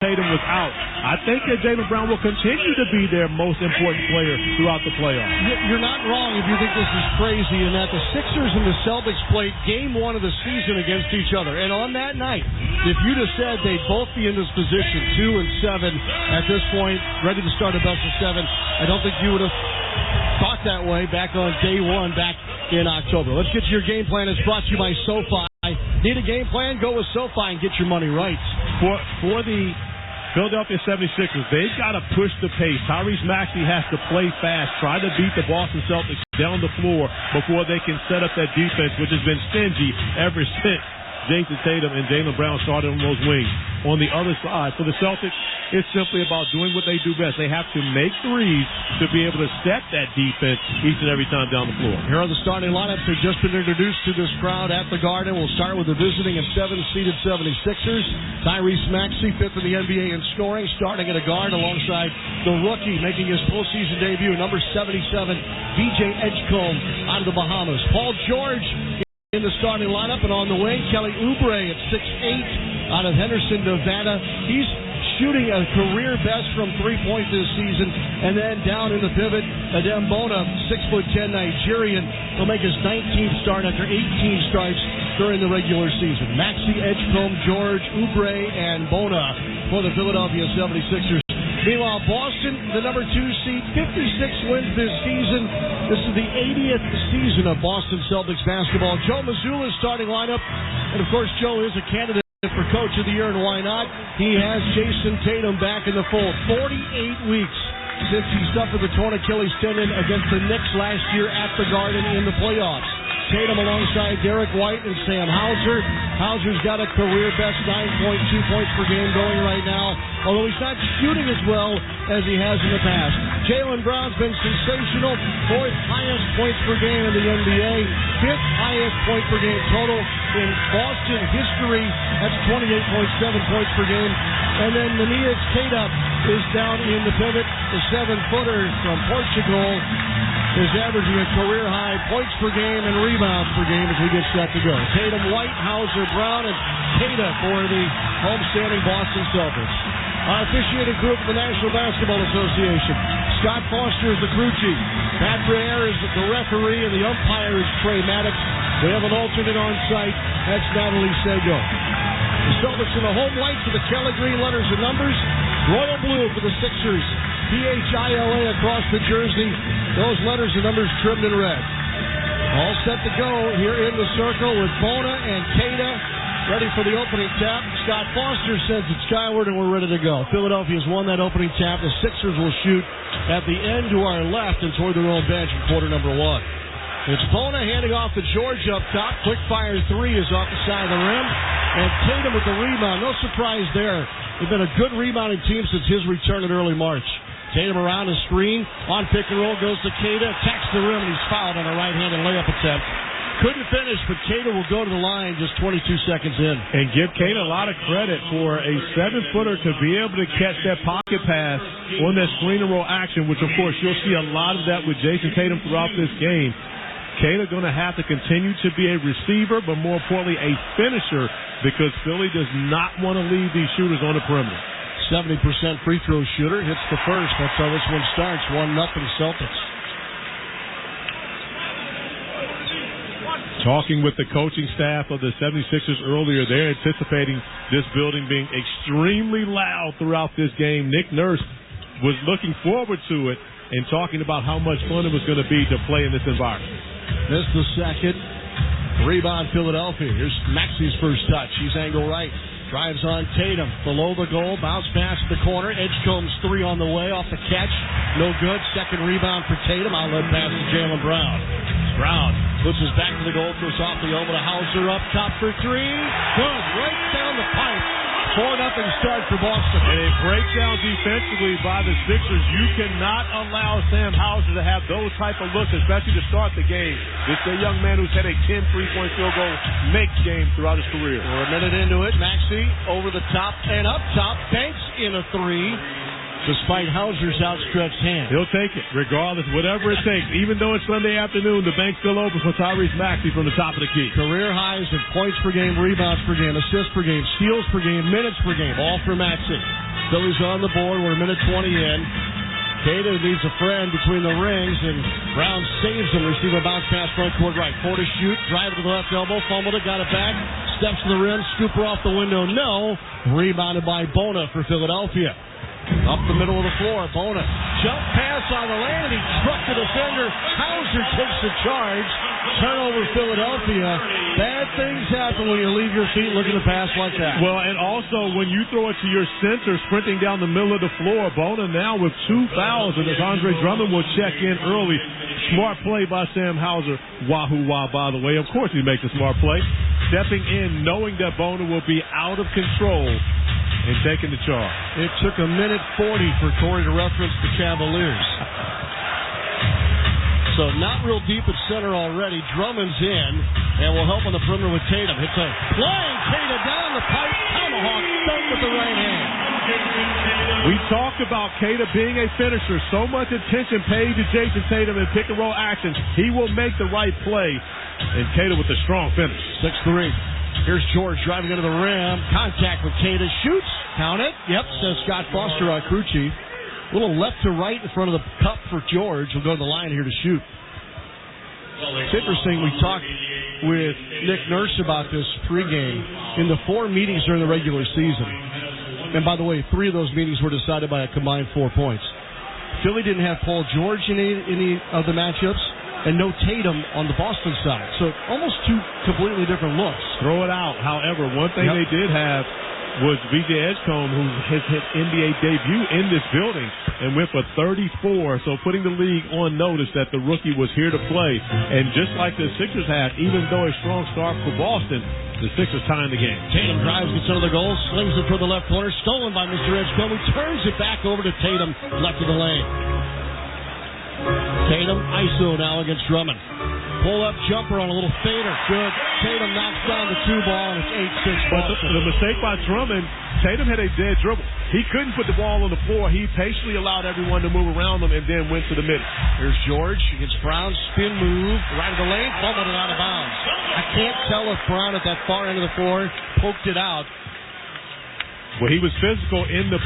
Tatum was out. I think that Jaylen Brown will continue to be their most important player throughout the playoffs. You're not wrong if you think this is crazy and that the Sixers and the Celtics played game one of the season against each other. And on that night, if you'd have said they'd both be in this position, two and seven at this point, ready to start a best of seven, I don't think you would have thought that way back on day one, back in October. Let's get to your game plan. It's brought to you by SoFi. Need a game plan? Go with SoFi and get your money right. For for the Philadelphia 76ers, they've got to push the pace. Tyrese Maxey has to play fast, try to beat the Boston Celtics down the floor before they can set up that defense, which has been stingy ever since Jayson Tatum and Jaylen Brown started on those wings. On the other side, for the Celtics, it's simply about doing what they do best. They have to make threes to be able to set that defense each and every time down the floor. Here are the starting lineups. They've just been introduced to this crowd at the Garden. We'll start with the visiting and seven-seeded 76ers. Tyrese Maxey, fifth in the NBA in scoring, starting at a guard alongside the rookie making his postseason debut, number 77, VJ Edgecombe out of the Bahamas. Paul George in the starting lineup and on the wing, Kelly Oubre at 6'8 out of Henderson, Nevada. He's shooting a career best from three point this season. And then down in the pivot, Adem Bona, 6'10 Nigerian, will make his 19th start after 18 starts during the regular season. Maxey Edgecombe, George Oubre, and Bona for the Philadelphia 76ers. Meanwhile, Boston, the number two seed, 56 wins this season. This is the 80th season of Boston Celtics basketball. Joe Mazzulla's starting lineup, and of course, Joe is a candidate for Coach of the Year, and why not? He has Jayson Tatum back in the fold. 48 weeks since he suffered the torn Achilles tendon against the Knicks last year at the Garden in the playoffs. Tatum alongside Derrick White and Sam Hauser. Hauser's got a career best 9.2 points per game going right now, although he's not shooting as well as he has in the past. Jaylen Brown's been sensational, fourth highest points per game in the NBA, fifth highest point per game total in Boston history. That's 28.7 points per game. And then Neemias Queta is down in the pivot, the seven footer from Portugal is averaging a career high points per game and rebounds per game as we get set to go. Tatum, White, Hauser, Brown, and Queta for the homestanding Boston Celtics. Our officiating group of the National Basketball Association. Scott Foster is the crew chief. Pat Brea is the referee, and the umpire is Tre Maddox. We have an alternate on site. That's Natalie Sago. The Celtics in the home whites with the Kelly green letters and numbers. Royal blue for the Sixers. P-H-I-L-A across the jersey. Those letters and numbers trimmed in red. All set to go here in the circle with Bona and Queta ready for the opening tap. Scott Foster sends it skyward, and we're ready to go. Philadelphia's won that opening tap. The Sixers will shoot at the end to our left and toward their own bench in quarter number one. It's Bona handing off to George up top. Quick fire three is off the side of the rim. And Tatum with the rebound. No surprise there. They've been a good rebounding team since his return in early March. Tatum around the screen. On pick and roll goes to Queta. Attacks the rim, and he's fouled on a right-handed layup attempt. Couldn't finish, but Queta will go to the line just 22 seconds in. And give Queta a lot of credit for a seven footer to be able to catch that pocket pass on that screen and roll action, which of course you'll see a lot of that with Jayson Tatum throughout this game. Queta going to have to continue to be a receiver, but more importantly, a finisher because Philly does not want to leave these shooters on the perimeter. 70% free throw shooter hits the first. That's how this one starts. One nothing Celtics. Talking with the coaching staff of the 76ers earlier, they're anticipating this building being extremely loud throughout this game. Nick Nurse was looking forward to it and talking about how much fun it was going to be to play in this environment. This the second. Rebound Philadelphia. Here's Maxey's first touch. He's angle right. Drives on Tatum. Below the goal. Bounce pass to the corner. Edgecombe's three on the way. Off the catch. No good. Second rebound for Tatum. Outlet pass to Jaylen Brown. Brown puts his back to the goal. Throws off the elbow to Hauser up top for three. Good. Right down the pipe. 4 nothing start for Boston. And a breakdown defensively by the Sixers. You cannot allow Sam Hauser to have those type of looks, especially to start the game. This is a young man who's had a 10 three-point field goal make game throughout his career. We're a minute into it. Maxey over the top and up top. Banks in a three despite Hauser's outstretched hand. He'll take it, regardless, whatever it takes. Even though it's Sunday afternoon, the bank's still open for Tyrese Maxey from the top of the key. Career highs in points per game, rebounds per game, assists per game, steals per game, minutes per game, all for Maxey. Phillies on the board. We're a minute 20 in. Queta needs a friend between the rings, and Brown saves him. Receive a bounce pass front court right. Four to shoot. Drive to the left elbow. Fumbled it. Got it back. Steps to the rim. Scooper off the window. No. Rebounded by Bona for Philadelphia. Up the middle of the floor. Bona. Jump pass on the lane. He struck the defender. Hauser takes the charge. Turnover Philadelphia. Bad things happen when you leave your feet looking to pass like that. Well, and also when you throw it to your center, sprinting down the middle of the floor, Bona now with two fouls, and as Andre Drummond will check in early. Smart play by Sam Hauser. Wahoo wah, by the way. Of course he makes a smart play. Stepping in, knowing that Bona will be out of control and taking the charge. It took a minute 40 for Corey to reference the Cavaliers. So not real deep at center already. Drummond's in and will help on the perimeter with Tatum. Hits a flying Tatum down the pipe. Tomahawk dunk with the right hand. We talked about Queta being a finisher. So much attention paid to Jayson Tatum in pick and roll action. He will make the right play. And Queta with a strong finish. 6 3. Here's George driving into the rim. Contact with Queta. Shoots. Count it. Yep, says Scott Foster on crew chief. A little left to right in front of the cup for George. He'll go to the line here to shoot. It's interesting. We talked with Nick Nurse about this pregame in the four meetings during the regular season. And by the way, three of those meetings were decided by a combined four points. Philly didn't have Paul George in any, any of the matchups, and no Tatum on the Boston side. So almost two completely different looks. Throw it out. However, one thing Yep. they did have was VJ Edgecombe, who has hit NBA debut in this building and went for 34. So putting the league on notice that the rookie was here to play. And just like the Sixers had, even though a strong start for Boston, the Sixers tying the game. Tatum drives, gets under the goal, slings it for the left corner, stolen by Mr. Edgecombe, who turns it back over to Tatum, left of the lane. Tatum ISO now against Drummond. Pull up jumper on a little fader. Good. Tatum knocks down the two ball, and it's 8 6 But the, the mistake by Drummond, Tatum had a dead dribble. He couldn't put the ball on the floor. He patiently allowed everyone to move around him and then went to the middle. Here's George against Brown. Spin move. Right of the lane. Fumbled it out of bounds. I can't tell if Brown at that far end of the floor poked it out Well, he was physical in the